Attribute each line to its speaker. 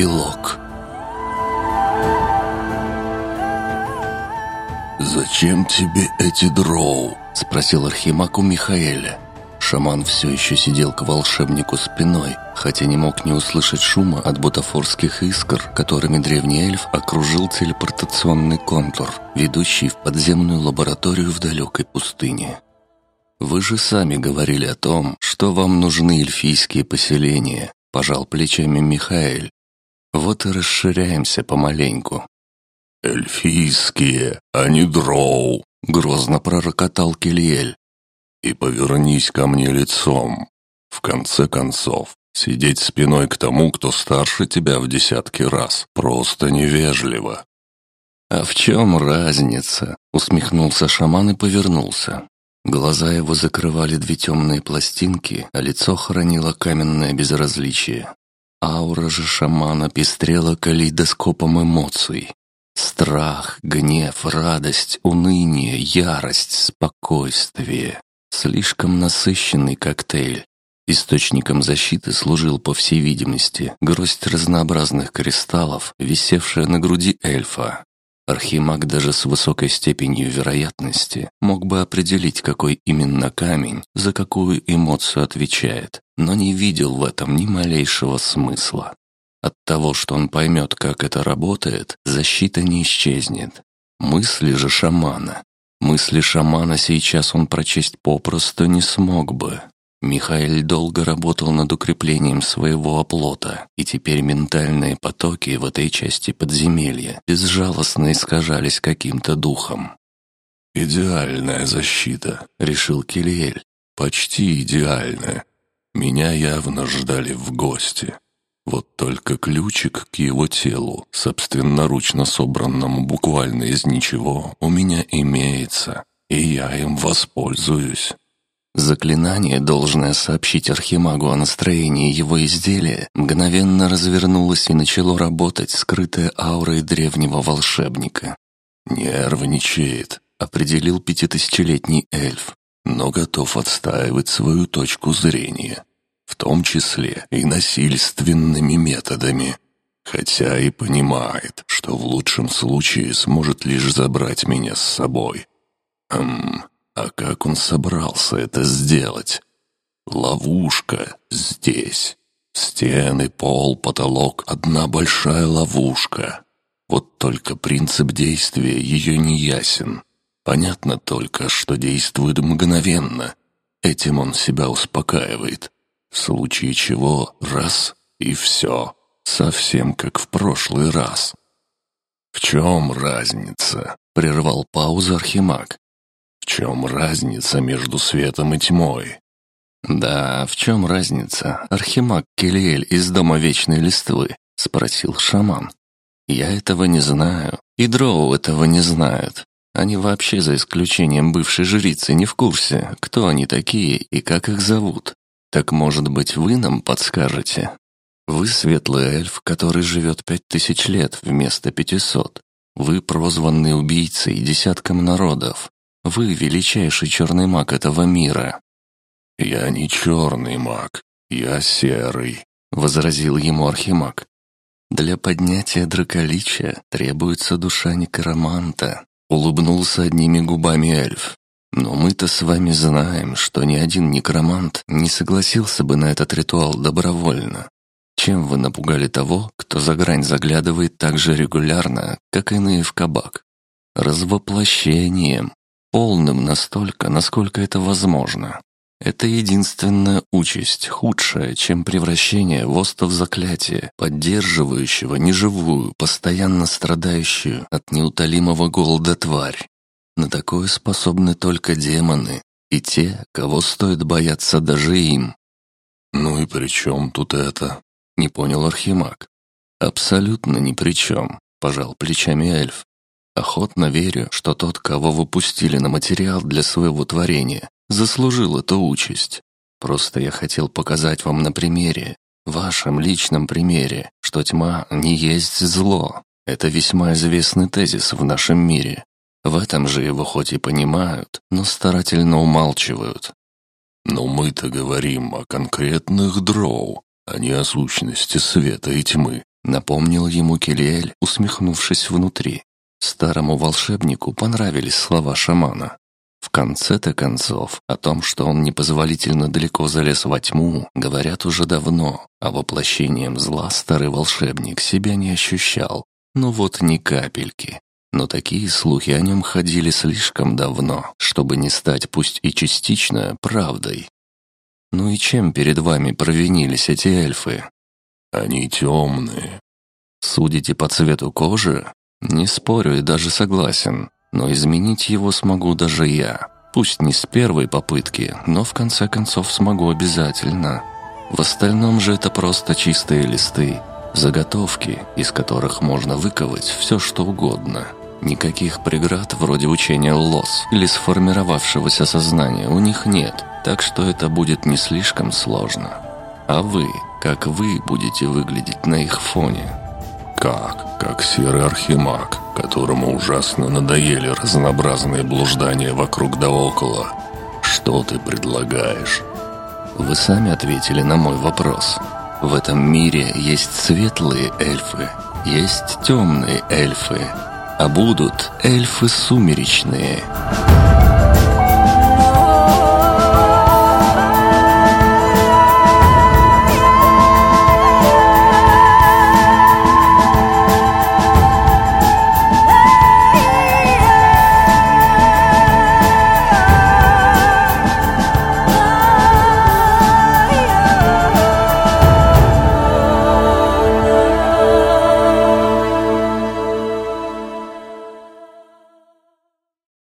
Speaker 1: Эпилог «Зачем тебе эти дроу?» — спросил Архимаг у Михаэля. Шаман все еще сидел к волшебнику спиной, хотя не мог не услышать шума от бутафорских искр, которыми древний эльф окружил телепортационный контур, ведущий в подземную лабораторию в далекой пустыне. «Вы же сами говорили о том, что вам нужны эльфийские поселения», — пожал плечами Михаэль. «Вот и расширяемся помаленьку».
Speaker 2: «Эльфийские, а не дроу», — грозно пророкотал Кильель. «И повернись ко мне лицом. В конце концов, сидеть спиной к тому, кто старше тебя в десятки раз, просто невежливо».
Speaker 1: «А в чем разница?» — усмехнулся шаман и повернулся. Глаза его закрывали две темные пластинки, а лицо хранило каменное безразличие. Аура же шамана пестрела калейдоскопом эмоций. Страх, гнев, радость, уныние, ярость, спокойствие. Слишком насыщенный коктейль. Источником защиты служил, по всей видимости, гроздь разнообразных кристаллов, висевшая на груди эльфа. Архимаг даже с высокой степенью вероятности мог бы определить, какой именно камень за какую эмоцию отвечает, но не видел в этом ни малейшего смысла. От того, что он поймет, как это работает, защита не исчезнет. Мысли же шамана. Мысли шамана сейчас он прочесть попросту не смог бы. Михаил долго работал над укреплением своего оплота, и теперь ментальные потоки в этой части подземелья безжалостно искажались каким-то духом.
Speaker 2: «Идеальная защита», — решил Кильель. «Почти идеальная. Меня явно ждали в гости. Вот только ключик к его телу, собственноручно собранному буквально из ничего, у меня имеется, и я им воспользуюсь».
Speaker 1: Заклинание, должное сообщить Архимагу о настроении его изделия, мгновенно развернулось и начало работать, скрытая аурой древнего волшебника.
Speaker 2: «Нервничает», — определил пятитысячелетний эльф, но готов отстаивать свою точку зрения, в том числе и насильственными методами, хотя и понимает, что в лучшем случае сможет лишь забрать меня с собой. Хм, а как он собрался это сделать? Ловушка здесь. Стены, пол, потолок — одна большая ловушка. Вот только принцип действия ее не ясен. Понятно только, что действует мгновенно. Этим он себя успокаивает. В случае чего — раз — и все. Совсем как в прошлый раз. «В чем разница?» — прервал паузу Архимаг. В чем разница между светом и тьмой?
Speaker 1: «Да, в чем разница, Архимаг Келиэль из Дома Вечной Листвы?» — спросил шаман. «Я этого не знаю, и дроу этого не знают. Они вообще, за исключением бывшей жрицы, не в курсе, кто они такие и как их зовут. Так, может быть, вы нам подскажете? Вы светлый эльф, который живет пять тысяч лет вместо пятисот. Вы прозванный убийцей десяткам народов. Вы величайший черный маг этого мира».
Speaker 2: «Я не черный маг, я серый», — возразил ему Архимаг.
Speaker 1: «Для поднятия драколичия требуется душа некроманта», — улыбнулся одними губами эльф. «Но мы-то с вами знаем, что ни один некромант не согласился бы на этот ритуал добровольно. Чем вы напугали того, кто за грань заглядывает так же регулярно, как иные в кабак? Развоплощением, Полным настолько, насколько это возможно. Это единственная участь, худшая, чем превращение в остов заклятия, поддерживающего неживую, постоянно страдающую от неутолимого голода тварь. На такое способны только демоны и те, кого стоит бояться даже им.
Speaker 2: «Ну и при чем тут это?»
Speaker 1: — не понял Архимаг. «Абсолютно ни при чем», — пожал плечами эльф. Охотно верю, что тот, кого выпустили на материал для своего творения, заслужил эту участь. Просто я хотел показать вам на примере, вашем личном примере, что тьма не есть зло. Это весьма известный тезис в нашем мире. В этом же его хоть и понимают, но старательно умалчивают.
Speaker 2: Но мы-то говорим о конкретных дроу, а не о сущности света и тьмы,
Speaker 1: Напомнил ему Келиэль, усмехнувшись внутри. Старому волшебнику понравились слова шамана. В конце-то концов, о том, что он непозволительно далеко залез во тьму, говорят уже давно, а воплощением зла старый волшебник себя не ощущал. Ну вот ни капельки. Но такие слухи о нем ходили слишком давно, чтобы не стать пусть и частично правдой. Ну и чем перед вами провинились эти эльфы?
Speaker 2: Они темные.
Speaker 1: Судите по цвету кожи? Не спорю и даже согласен. Но изменить его смогу даже я. Пусть не с первой попытки, но в конце концов смогу обязательно. В остальном же это просто чистые листы, заготовки, из которых можно выковать все что угодно. Никаких преград вроде учения лос или сформировавшегося сознания у них нет, так что это будет не слишком сложно. А вы, как вы будете выглядеть на их фоне?
Speaker 2: Как? Как серый архимаг, которому ужасно надоели разнообразные блуждания вокруг да около. Что ты предлагаешь?
Speaker 1: Вы сами ответили на мой вопрос. В этом мире есть светлые эльфы, есть темные эльфы, а будут эльфы сумеречные.